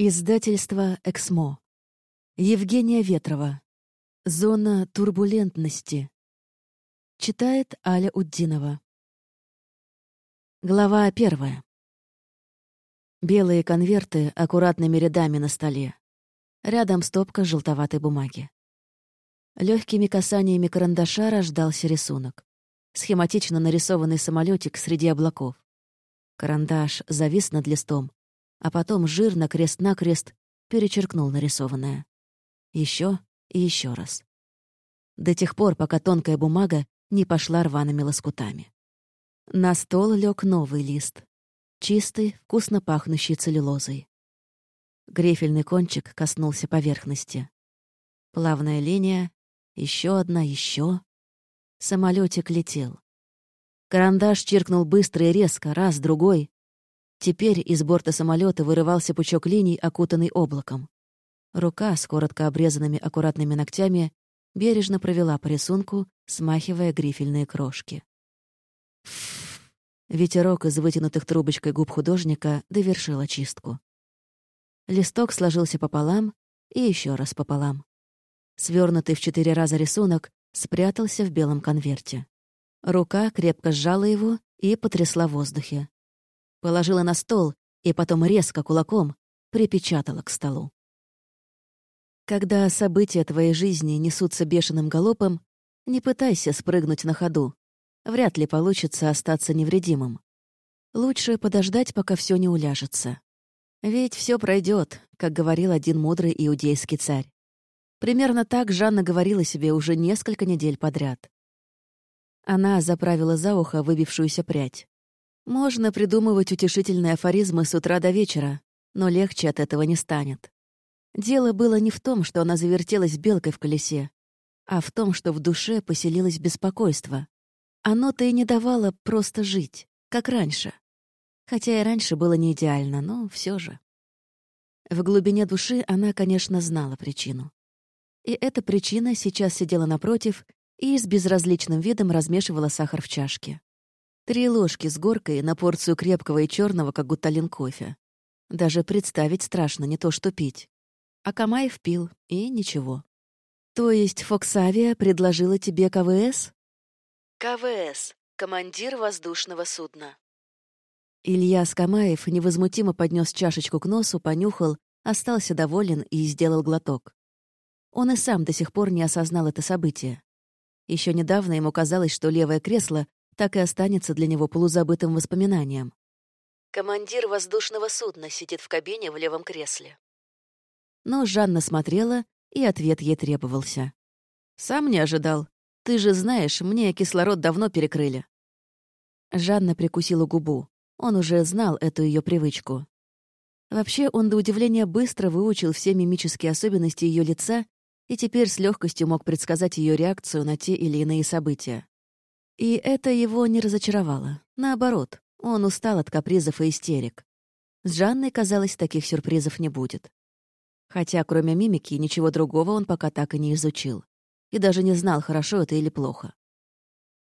Издательство «Эксмо». Евгения Ветрова. Зона турбулентности. Читает Аля Уддинова. Глава первая. Белые конверты аккуратными рядами на столе. Рядом стопка желтоватой бумаги. Легкими касаниями карандаша рождался рисунок. Схематично нарисованный самолетик среди облаков. Карандаш завис над листом, а потом жирно крест-накрест перечеркнул нарисованное. Еще и еще раз. До тех пор, пока тонкая бумага не пошла рваными лоскутами. На стол лег новый лист. Чистый, вкусно пахнущий целлюлозой. Грифельный кончик коснулся поверхности. Плавная линия, еще одна, еще. Самолетик летел. Карандаш чиркнул быстро и резко, раз, другой, Теперь из борта самолета вырывался пучок линий, окутанный облаком. Рука с коротко обрезанными аккуратными ногтями бережно провела по рисунку, смахивая грифельные крошки. Ветерок из вытянутых трубочкой губ художника довершил очистку. Листок сложился пополам и еще раз пополам. Свернутый в четыре раза рисунок спрятался в белом конверте. Рука крепко сжала его и потрясла в воздухе положила на стол и потом резко кулаком припечатала к столу. Когда события твоей жизни несутся бешеным галопом, не пытайся спрыгнуть на ходу. Вряд ли получится остаться невредимым. Лучше подождать, пока все не уляжется. Ведь все пройдет, как говорил один мудрый иудейский царь. Примерно так Жанна говорила себе уже несколько недель подряд. Она заправила за ухо выбившуюся прядь. Можно придумывать утешительные афоризмы с утра до вечера, но легче от этого не станет. Дело было не в том, что она завертелась белкой в колесе, а в том, что в душе поселилось беспокойство. Оно-то и не давало просто жить, как раньше. Хотя и раньше было не идеально, но все же. В глубине души она, конечно, знала причину. И эта причина сейчас сидела напротив и с безразличным видом размешивала сахар в чашке. Три ложки с горкой на порцию крепкого и черного, как гуталин кофе. Даже представить страшно, не то что пить. А Камаев пил, и ничего. То есть Фоксавия предложила тебе КВС? КВС — командир воздушного судна. Илья Скамаев невозмутимо поднес чашечку к носу, понюхал, остался доволен и сделал глоток. Он и сам до сих пор не осознал это событие. Еще недавно ему казалось, что левое кресло так и останется для него полузабытым воспоминанием. Командир воздушного судна сидит в кабине в левом кресле. Но Жанна смотрела, и ответ ей требовался. «Сам не ожидал. Ты же знаешь, мне кислород давно перекрыли». Жанна прикусила губу. Он уже знал эту ее привычку. Вообще, он до удивления быстро выучил все мимические особенности ее лица и теперь с легкостью мог предсказать ее реакцию на те или иные события. И это его не разочаровало. Наоборот, он устал от капризов и истерик. С Жанной, казалось, таких сюрпризов не будет. Хотя, кроме мимики, ничего другого он пока так и не изучил. И даже не знал, хорошо это или плохо.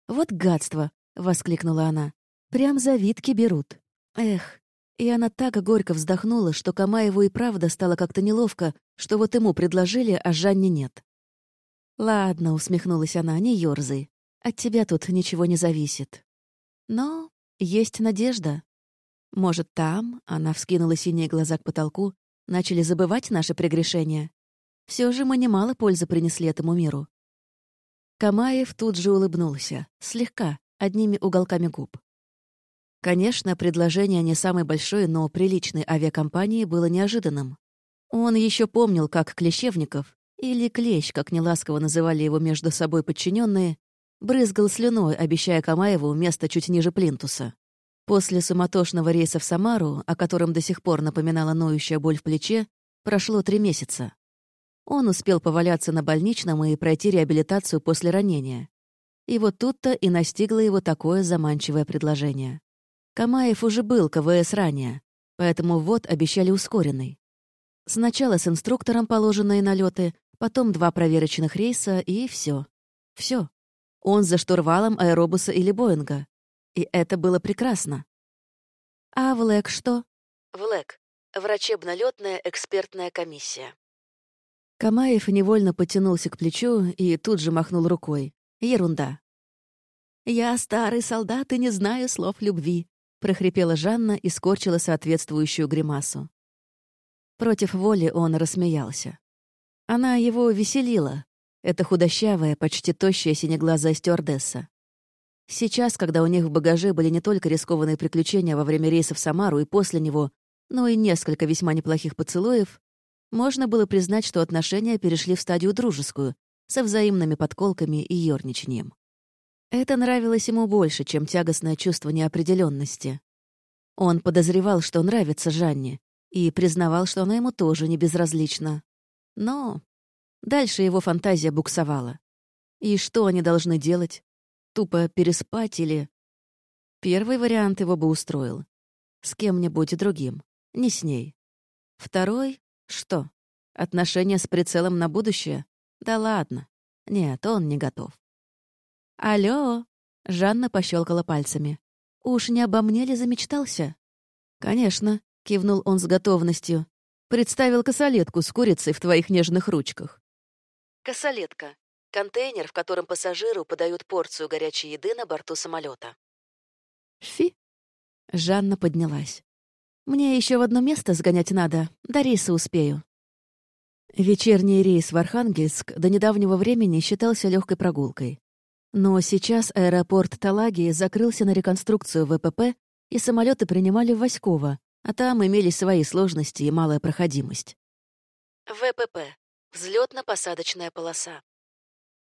«Вот гадство!» — воскликнула она. «Прям завидки берут. Эх!» И она так горько вздохнула, что Камаеву и правда стало как-то неловко, что вот ему предложили, а Жанне нет. «Ладно», — усмехнулась она, — «не ёрзай. От тебя тут ничего не зависит. Но есть надежда. Может, там, она вскинула синие глаза к потолку, начали забывать наши прегрешения. Все же мы немало пользы принесли этому миру. Камаев тут же улыбнулся, слегка, одними уголками губ. Конечно, предложение не самой большой, но приличной авиакомпании было неожиданным. Он еще помнил, как Клещевников, или Клещ, как неласково называли его между собой подчиненные, Брызгал слюной, обещая Камаеву место чуть ниже плинтуса. После суматошного рейса в Самару, о котором до сих пор напоминала ноющая боль в плече, прошло три месяца. Он успел поваляться на больничном и пройти реабилитацию после ранения. И вот тут-то и настигло его такое заманчивое предложение. Камаев уже был КВС ранее, поэтому вот обещали ускоренный. Сначала с инструктором положенные налеты, потом два проверочных рейса и все. Все. Он за штурвалом аэробуса или Боинга. И это было прекрасно. А Влэк что? Влэк. Врачебно-летная экспертная комиссия. Камаев невольно потянулся к плечу и тут же махнул рукой. Ерунда. «Я старый солдат и не знаю слов любви», — прохрипела Жанна и скорчила соответствующую гримасу. Против воли он рассмеялся. Она его веселила. Это худощавая, почти тощая синеглазая стюардесса. Сейчас, когда у них в багаже были не только рискованные приключения во время рейса в Самару и после него, но и несколько весьма неплохих поцелуев, можно было признать, что отношения перешли в стадию дружескую, со взаимными подколками и ёрничанием. Это нравилось ему больше, чем тягостное чувство неопределенности. Он подозревал, что нравится Жанне, и признавал, что она ему тоже не безразлична. Но дальше его фантазия буксовала. И что они должны делать? Тупо переспать или... Первый вариант его бы устроил. С кем-нибудь другим, не с ней. Второй — что? Отношения с прицелом на будущее? Да ладно. Нет, он не готов. «Алло!» — Жанна пощелкала пальцами. «Уж не обо мне ли замечтался?» «Конечно», — кивнул он с готовностью. «Представил косолетку с курицей в твоих нежных ручках». Косолетка Контейнер, в котором пассажиру подают порцию горячей еды на борту самолета. Фи. Жанна поднялась. Мне еще в одно место сгонять надо, до рейса успею. Вечерний рейс в Архангельск до недавнего времени считался легкой прогулкой. Но сейчас аэропорт Талагии закрылся на реконструкцию ВПП, и самолеты принимали в Васьково, а там имелись свои сложности и малая проходимость. ВПП — взлетно-посадочная полоса.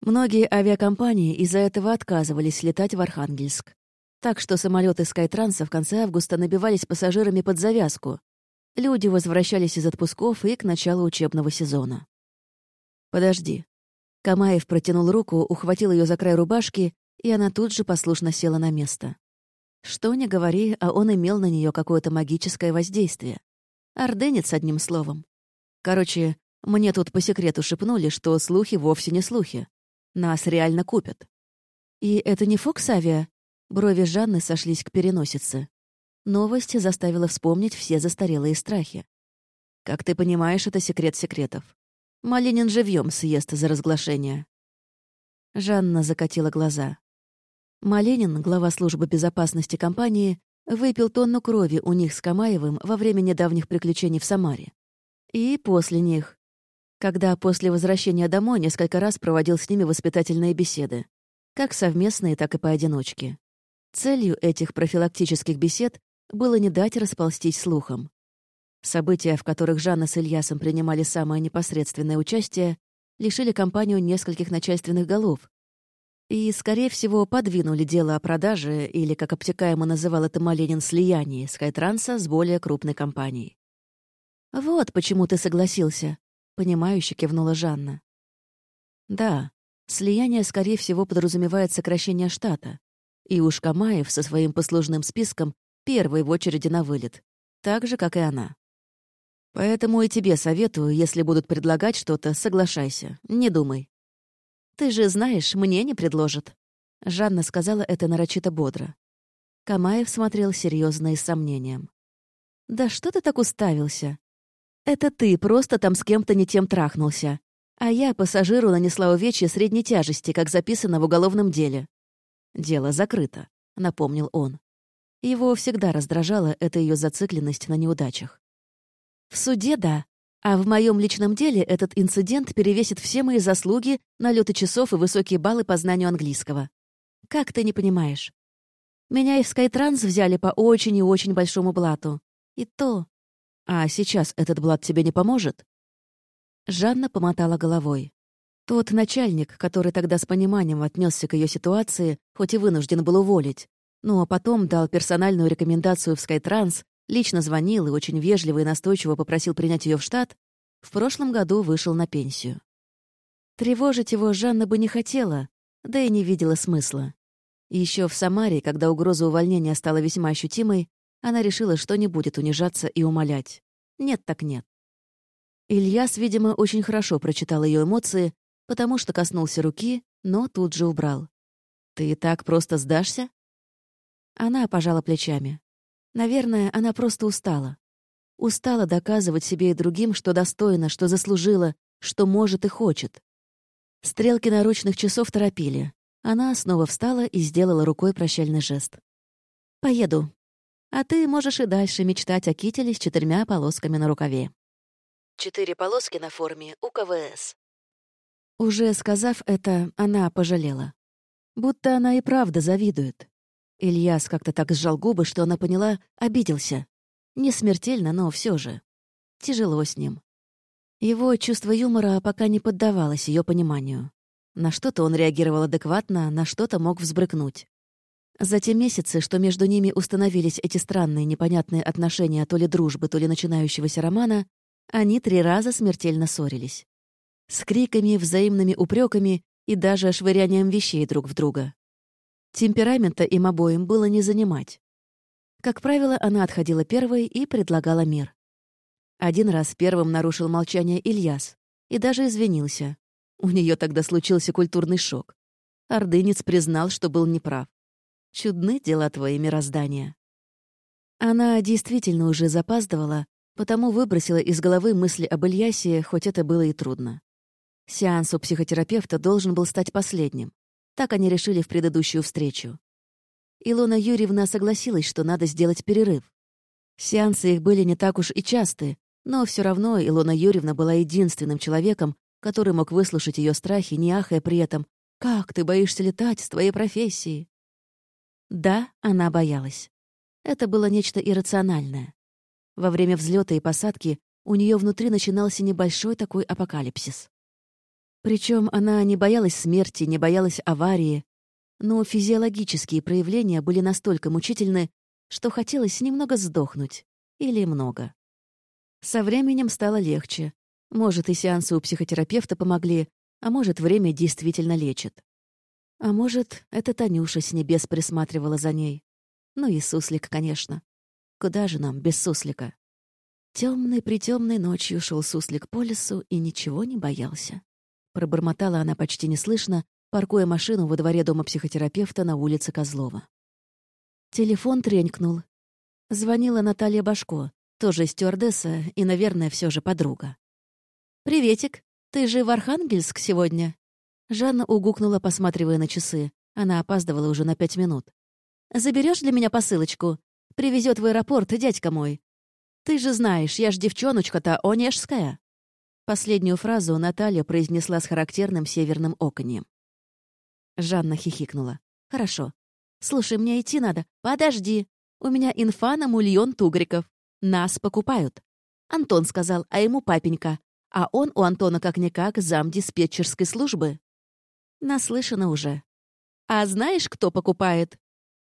Многие авиакомпании из-за этого отказывались летать в Архангельск. Так что самолеты Скайтранса в конце августа набивались пассажирами под завязку. Люди возвращались из отпусков и к началу учебного сезона. «Подожди». Камаев протянул руку, ухватил ее за край рубашки, и она тут же послушно села на место. Что ни говори, а он имел на нее какое-то магическое воздействие. Орденец, одним словом. Короче, мне тут по секрету шепнули, что слухи вовсе не слухи. Нас реально купят. И это не Фокс-авиа? Брови Жанны сошлись к переносице. Новость заставила вспомнить все застарелые страхи. Как ты понимаешь, это секрет секретов. Малинин живьем съест за разглашение. Жанна закатила глаза. Малинин, глава службы безопасности компании, выпил тонну крови у них с Камаевым во время недавних приключений в Самаре. И после них когда после возвращения домой несколько раз проводил с ними воспитательные беседы, как совместные, так и поодиночке. Целью этих профилактических бесед было не дать расползтись слухам. События, в которых Жанна с Ильясом принимали самое непосредственное участие, лишили компанию нескольких начальственных голов и, скорее всего, подвинули дело о продаже, или, как обтекаемо называл это Маленин, слиянии Скайтранса с более крупной компанией. «Вот почему ты согласился», Понимающе кивнула Жанна. Да, слияние, скорее всего, подразумевает сокращение штата. И уж Камаев со своим послужным списком первый в очереди на вылет. Так же, как и она. Поэтому и тебе советую, если будут предлагать что-то, соглашайся, не думай. Ты же знаешь, мне не предложат. Жанна сказала это нарочито бодро. Камаев смотрел серьезно и с сомнением. «Да что ты так уставился? Это ты просто там с кем-то не тем трахнулся. А я пассажиру нанесла увечья средней тяжести, как записано в уголовном деле. Дело закрыто, напомнил он. Его всегда раздражала эта ее зацикленность на неудачах. В суде — да, а в моем личном деле этот инцидент перевесит все мои заслуги, налеты часов и высокие баллы по знанию английского. Как ты не понимаешь? Меня и в Скайтранс взяли по очень и очень большому блату. И то а сейчас этот блат тебе не поможет?» Жанна помотала головой. Тот начальник, который тогда с пониманием отнесся к ее ситуации, хоть и вынужден был уволить, ну а потом дал персональную рекомендацию в Скайтранс, лично звонил и очень вежливо и настойчиво попросил принять ее в штат, в прошлом году вышел на пенсию. Тревожить его Жанна бы не хотела, да и не видела смысла. Еще в Самаре, когда угроза увольнения стала весьма ощутимой, она решила, что не будет унижаться и умолять. Нет так нет. Ильяс, видимо, очень хорошо прочитал ее эмоции, потому что коснулся руки, но тут же убрал. «Ты так просто сдашься?» Она пожала плечами. Наверное, она просто устала. устала доказывать себе и другим, что достойна, что заслужила, что может и хочет. Стрелки наручных часов торопили. Она снова встала и сделала рукой прощальный жест. «Поеду. А ты можешь и дальше мечтать о кителе с четырьмя полосками на рукаве». Четыре полоски на форме у КВС. Уже сказав это, она пожалела. Будто она и правда завидует. Ильяс как-то так сжал губы, что она поняла, обиделся. Не смертельно, но все же. Тяжело с ним. Его чувство юмора пока не поддавалось ее пониманию. На что-то он реагировал адекватно, на что-то мог взбрыкнуть. За те месяцы, что между ними установились эти странные непонятные отношения то ли дружбы, то ли начинающегося романа, они три раза смертельно ссорились. С криками, взаимными упреками и даже швырянием вещей друг в друга. Темперамента им обоим было не занимать. Как правило, она отходила первой и предлагала мир. Один раз первым нарушил молчание Ильяс и даже извинился. У нее тогда случился культурный шок. Ордынец признал, что был неправ. Чудны дела твои мироздания. Она действительно уже запаздывала, потому выбросила из головы мысли об Ильясе, хоть это было и трудно. Сеанс у психотерапевта должен был стать последним. Так они решили в предыдущую встречу. Илона Юрьевна согласилась, что надо сделать перерыв. Сеансы их были не так уж и часты, но все равно Илона Юрьевна была единственным человеком, который мог выслушать ее страхи, не ахая при этом «Как ты боишься летать с твоей профессией?» Да, она боялась. Это было нечто иррациональное. Во время взлета и посадки у нее внутри начинался небольшой такой апокалипсис. Причем она не боялась смерти, не боялась аварии, но физиологические проявления были настолько мучительны, что хотелось немного сдохнуть. Или много. Со временем стало легче. Может, и сеансы у психотерапевта помогли, а может, время действительно лечит. А может, это Танюша с небес присматривала за ней. Ну и суслик, конечно. Куда же нам без суслика? Темной притемной ночью шел суслик по лесу и ничего не боялся. Пробормотала она почти неслышно, паркуя машину во дворе дома психотерапевта на улице Козлова. Телефон тренькнул. Звонила Наталья Башко, тоже стюардесса и, наверное, все же подруга. «Приветик, ты же в Архангельск сегодня?» Жанна угукнула, посматривая на часы. Она опаздывала уже на пять минут. Заберешь для меня посылочку? Привезет в аэропорт дядька мой. Ты же знаешь, я ж девчоночка-то онежская». Последнюю фразу Наталья произнесла с характерным северным оконьем. Жанна хихикнула. «Хорошо. Слушай, мне идти надо. Подожди. У меня инфа на мульон тугриков. Нас покупают. Антон сказал, а ему папенька. А он у Антона как-никак зам диспетчерской службы. Наслышана уже. А знаешь, кто покупает?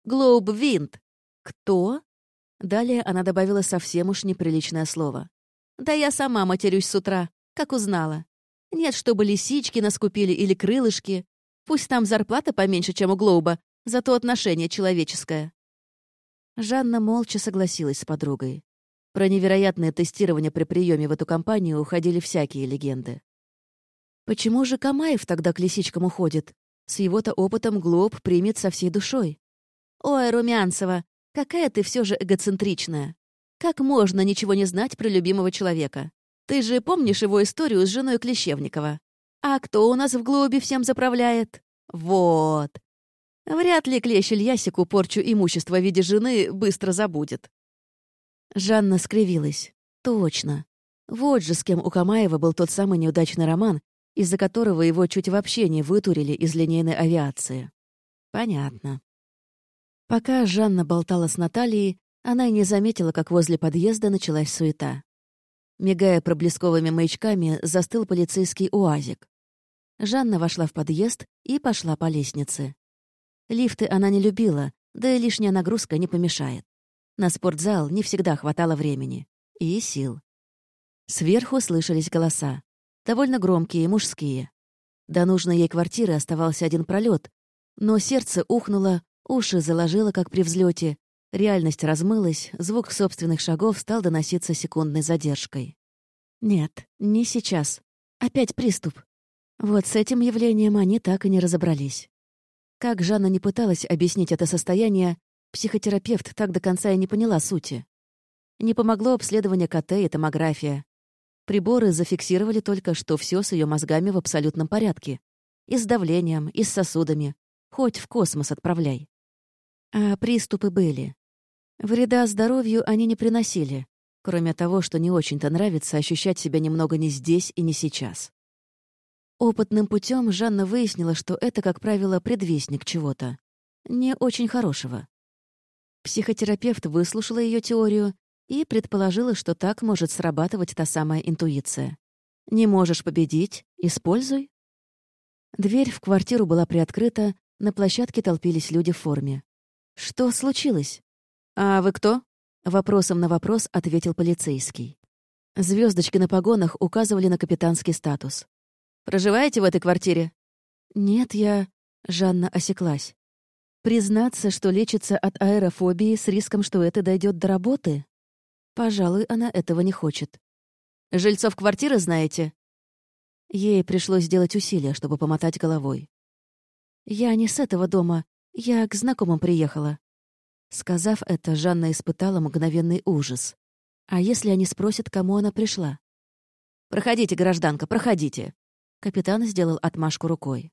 Глоуб Винт. Кто? Далее она добавила совсем уж неприличное слово. Да я сама матерюсь с утра, как узнала. Нет, чтобы лисички наскупили или крылышки. Пусть там зарплата поменьше, чем у Глоуба, зато отношение человеческое. Жанна молча согласилась с подругой. Про невероятное тестирование при приеме в эту компанию уходили всякие легенды. Почему же Камаев тогда к лисичкам уходит? С его-то опытом Глоб примет со всей душой. «Ой, Румянцева, какая ты все же эгоцентричная. Как можно ничего не знать про любимого человека? Ты же помнишь его историю с женой Клещевникова? А кто у нас в Глобе всем заправляет? Вот. Вряд ли Клещ Ильясику порчу имущества в виде жены быстро забудет. Жанна скривилась. Точно. Вот же с кем у Камаева был тот самый неудачный роман, из-за которого его чуть вообще не вытурили из линейной авиации. Понятно. Пока Жанна болтала с Натальей, она и не заметила, как возле подъезда началась суета. Мигая проблесковыми маячками, застыл полицейский уазик. Жанна вошла в подъезд и пошла по лестнице. Лифты она не любила, да и лишняя нагрузка не помешает. На спортзал не всегда хватало времени. И сил. Сверху слышались голоса. Довольно громкие, мужские. До нужной ей квартиры оставался один пролет, но сердце ухнуло, уши заложило, как при взлете. Реальность размылась, звук собственных шагов стал доноситься секундной задержкой. Нет, не сейчас. Опять приступ. Вот с этим явлением они так и не разобрались. Как Жанна не пыталась объяснить это состояние, психотерапевт так до конца и не поняла сути. Не помогло обследование КТ и томография. Приборы зафиксировали только, что все с ее мозгами в абсолютном порядке. И с давлением, и с сосудами. Хоть в космос отправляй. А приступы были. Вреда здоровью они не приносили, кроме того, что не очень-то нравится ощущать себя немного не здесь и не сейчас. Опытным путем Жанна выяснила, что это, как правило, предвестник чего-то. Не очень хорошего. Психотерапевт выслушала ее теорию и предположила, что так может срабатывать та самая интуиция. «Не можешь победить? Используй». Дверь в квартиру была приоткрыта, на площадке толпились люди в форме. «Что случилось?» «А вы кто?» — вопросом на вопрос ответил полицейский. Звездочки на погонах указывали на капитанский статус. «Проживаете в этой квартире?» «Нет, я...» — Жанна осеклась. «Признаться, что лечится от аэрофобии с риском, что это дойдет до работы?» Пожалуй, она этого не хочет. «Жильцов квартиры знаете?» Ей пришлось сделать усилия, чтобы помотать головой. «Я не с этого дома. Я к знакомым приехала». Сказав это, Жанна испытала мгновенный ужас. А если они спросят, кому она пришла? «Проходите, гражданка, проходите!» Капитан сделал отмашку рукой.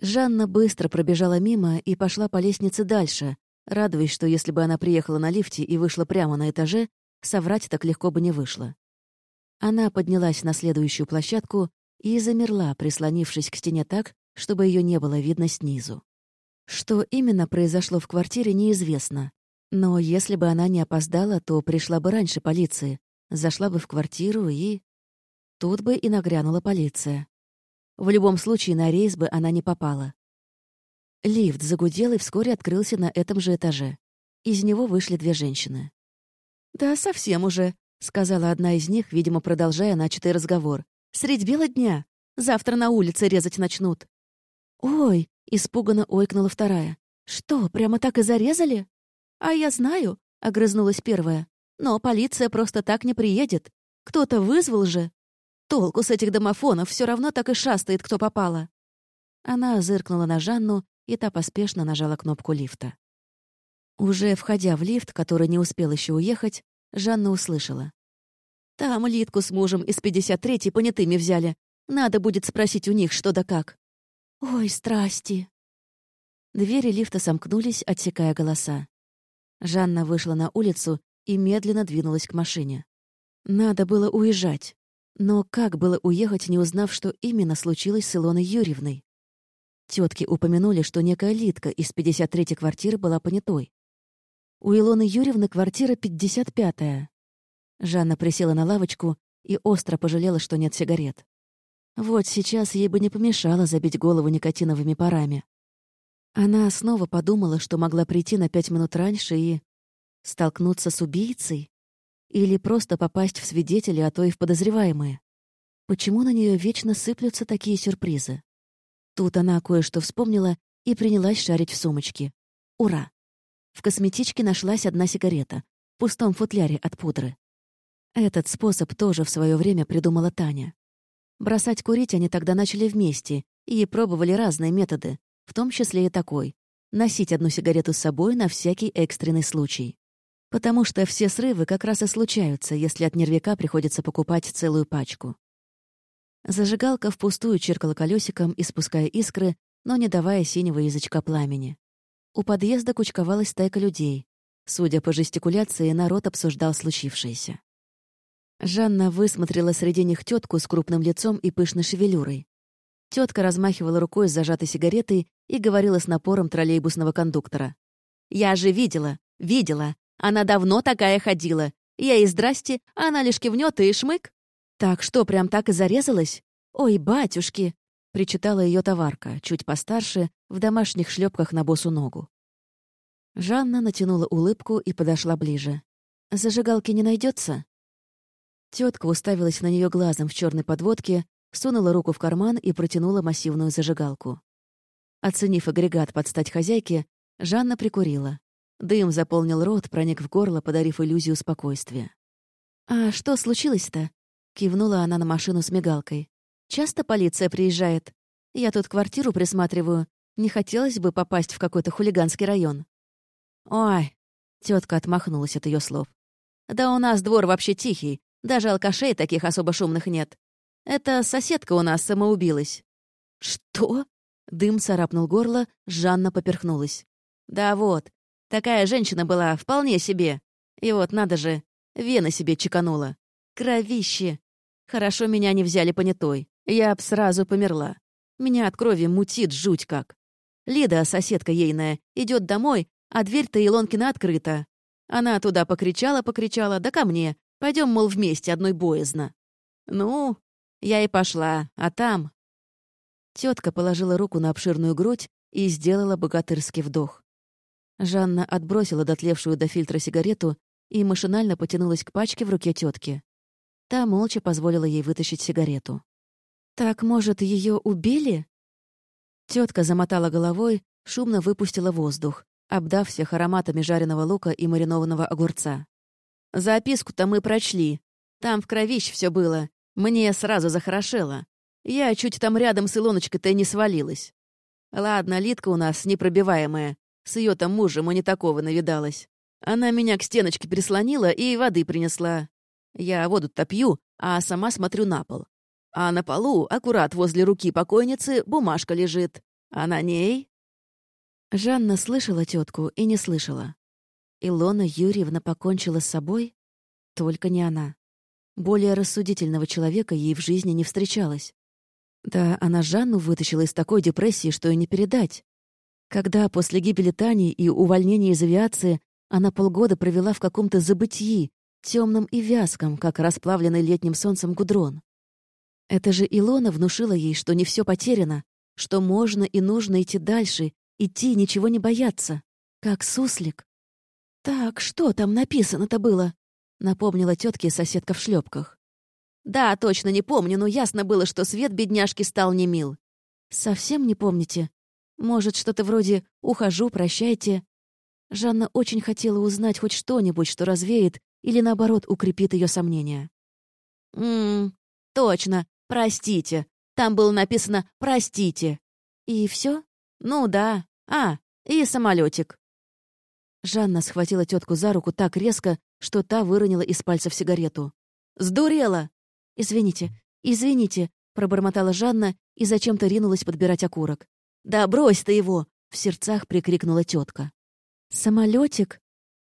Жанна быстро пробежала мимо и пошла по лестнице дальше, радуясь, что если бы она приехала на лифте и вышла прямо на этаже, соврать так легко бы не вышло. Она поднялась на следующую площадку и замерла, прислонившись к стене так, чтобы ее не было видно снизу. Что именно произошло в квартире, неизвестно. Но если бы она не опоздала, то пришла бы раньше полиции, зашла бы в квартиру и... Тут бы и нагрянула полиция. В любом случае на рейс бы она не попала. Лифт загудел и вскоре открылся на этом же этаже. Из него вышли две женщины. «Да, совсем уже», — сказала одна из них, видимо, продолжая начатый разговор. «Средь бела дня. Завтра на улице резать начнут». «Ой, Испуганно ойкнула вторая. «Что, прямо так и зарезали?» «А я знаю», — огрызнулась первая. «Но полиция просто так не приедет. Кто-то вызвал же. Толку с этих домофонов все равно так и шастает, кто попало». Она зыркнула на Жанну, и та поспешно нажала кнопку лифта. Уже входя в лифт, который не успел еще уехать, Жанна услышала. «Там Литку с мужем из 53-й понятыми взяли. Надо будет спросить у них, что да как». «Ой, страсти!» Двери лифта сомкнулись, отсекая голоса. Жанна вышла на улицу и медленно двинулась к машине. Надо было уезжать. Но как было уехать, не узнав, что именно случилось с Илоной Юрьевной? Тетки упомянули, что некая Литка из 53-й квартиры была понятой. У Илоны Юрьевны квартира 55-я. Жанна присела на лавочку и остро пожалела, что нет сигарет. Вот сейчас ей бы не помешало забить голову никотиновыми парами. Она снова подумала, что могла прийти на пять минут раньше и... столкнуться с убийцей? Или просто попасть в свидетели, а то и в подозреваемые? Почему на нее вечно сыплются такие сюрпризы? Тут она кое-что вспомнила и принялась шарить в сумочке. Ура! В косметичке нашлась одна сигарета, в пустом футляре от пудры. Этот способ тоже в свое время придумала Таня. Бросать курить они тогда начали вместе и пробовали разные методы, в том числе и такой — носить одну сигарету с собой на всякий экстренный случай. Потому что все срывы как раз и случаются, если от нервика приходится покупать целую пачку. Зажигалка впустую чиркала колесиком, испуская искры, но не давая синего язычка пламени. У подъезда кучковалась стайка людей. Судя по жестикуляции, народ обсуждал случившееся. Жанна высмотрела среди них тетку с крупным лицом и пышной шевелюрой. Тетка размахивала рукой с зажатой сигаретой и говорила с напором троллейбусного кондуктора. «Я же видела, видела. Она давно такая ходила. Я ей здрасте, а она лишь кивнет и шмык. Так что, прям так и зарезалась? Ой, батюшки!» — причитала ее товарка, чуть постарше, в домашних шлепках на босу ногу. Жанна натянула улыбку и подошла ближе. «Зажигалки не найдется? Тетка уставилась на нее глазом в черной подводке, сунула руку в карман и протянула массивную зажигалку. Оценив агрегат под стать хозяйке, Жанна прикурила. Дым заполнил рот, проник в горло, подарив иллюзию спокойствия. «А что случилось-то?» — кивнула она на машину с мигалкой. «Часто полиция приезжает? Я тут квартиру присматриваю. Не хотелось бы попасть в какой-то хулиганский район». «Ой!» — тетка отмахнулась от ее слов. Да у нас двор вообще тихий, даже алкашей таких особо шумных нет. Это соседка у нас самоубилась». «Что?» — дым царапнул горло, Жанна поперхнулась. «Да вот, такая женщина была, вполне себе. И вот, надо же, вены себе чеканула. Кровище! Хорошо меня не взяли понятой. Я б сразу померла. Меня от крови мутит жуть как. Лида, соседка ейная, идет домой, а дверь-то Илонкина открыта. Она туда покричала-покричала, да ко мне. Пойдем, мол, вместе, одной боязно. Ну, я и пошла, а там... Тетка положила руку на обширную грудь и сделала богатырский вдох. Жанна отбросила дотлевшую до фильтра сигарету и машинально потянулась к пачке в руке тетки. Та молча позволила ей вытащить сигарету. «Так, может, ее убили?» Тетка замотала головой, шумно выпустила воздух, обдав всех ароматами жареного лука и маринованного огурца. «Записку-то мы прочли. Там в кровищ все было. Мне сразу захорошело. Я чуть там рядом с Илоночкой-то не свалилась. Ладно, Литка у нас непробиваемая. С ее там мужем и не такого навидалась. Она меня к стеночке прислонила и воды принесла. Я воду-то пью, а сама смотрю на пол. А на полу, аккурат возле руки покойницы, бумажка лежит. А на ней... Жанна слышала тетку и не слышала. Илона Юрьевна покончила с собой? Только не она. Более рассудительного человека ей в жизни не встречалось. Да, она Жанну вытащила из такой депрессии, что и не передать. Когда после гибели Тани и увольнения из авиации она полгода провела в каком-то забытии, темном и вязком, как расплавленный летним солнцем гудрон. Это же Илона внушила ей, что не все потеряно, что можно и нужно идти дальше, идти, ничего не бояться, как суслик. «Так, что там написано-то было?» — напомнила тетке соседка в шлепках. «Да, точно не помню, но ясно было, что свет бедняжки стал немил». «Совсем не помните? Может, что-то вроде «ухожу, прощайте»?» Жанна очень хотела узнать хоть что-нибудь, что развеет или, наоборот, укрепит ее сомнения. «Ммм, точно, простите. Там было написано «простите». И все? Ну да. А, и самолетик. Жанна схватила тетку за руку так резко, что та выронила из пальцев сигарету. «Сдурела!» «Извините, извините», — пробормотала Жанна и зачем-то ринулась подбирать окурок. «Да брось ты его!» — в сердцах прикрикнула тетка. Самолетик?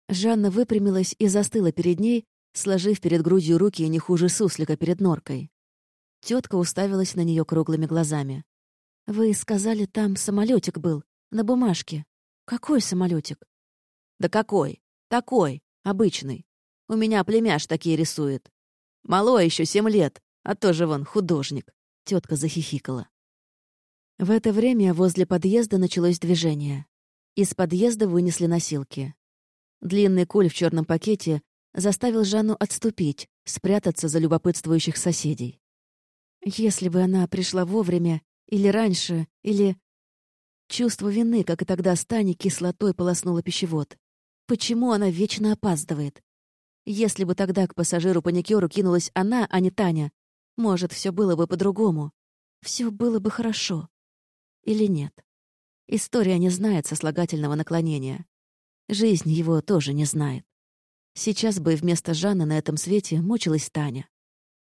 Жанна выпрямилась и застыла перед ней, сложив перед грудью руки не хуже суслика перед норкой. Тетка уставилась на нее круглыми глазами. «Вы сказали, там самолетик был, на бумажке. Какой самолетик? «Да какой? Такой, обычный. У меня племяш такие рисует. Малой еще семь лет, а тоже вон художник». Тетка захихикала. В это время возле подъезда началось движение. Из подъезда вынесли носилки. Длинный куль в черном пакете заставил Жанну отступить, спрятаться за любопытствующих соседей. Если бы она пришла вовремя, или раньше, или... Чувство вины, как и тогда с Таней, кислотой полоснуло пищевод. Почему она вечно опаздывает? Если бы тогда к пассажиру-паникеру кинулась она, а не Таня, может, все было бы по-другому. Все было бы хорошо. Или нет? История не знает сослагательного наклонения. Жизнь его тоже не знает. Сейчас бы вместо Жанны на этом свете мучилась Таня.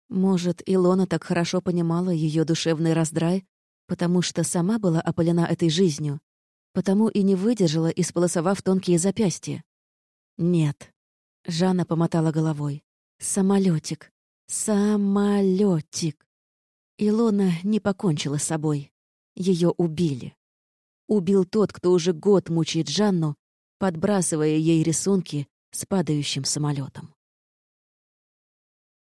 Может, Илона так хорошо понимала ее душевный раздрай, потому что сама была опалена этой жизнью, потому и не выдержала, исполосовав тонкие запястья. Нет. Жанна помотала головой. Самолетик. Самолетик. Илона не покончила с собой. Ее убили. Убил тот, кто уже год мучает Жанну, подбрасывая ей рисунки с падающим самолетом.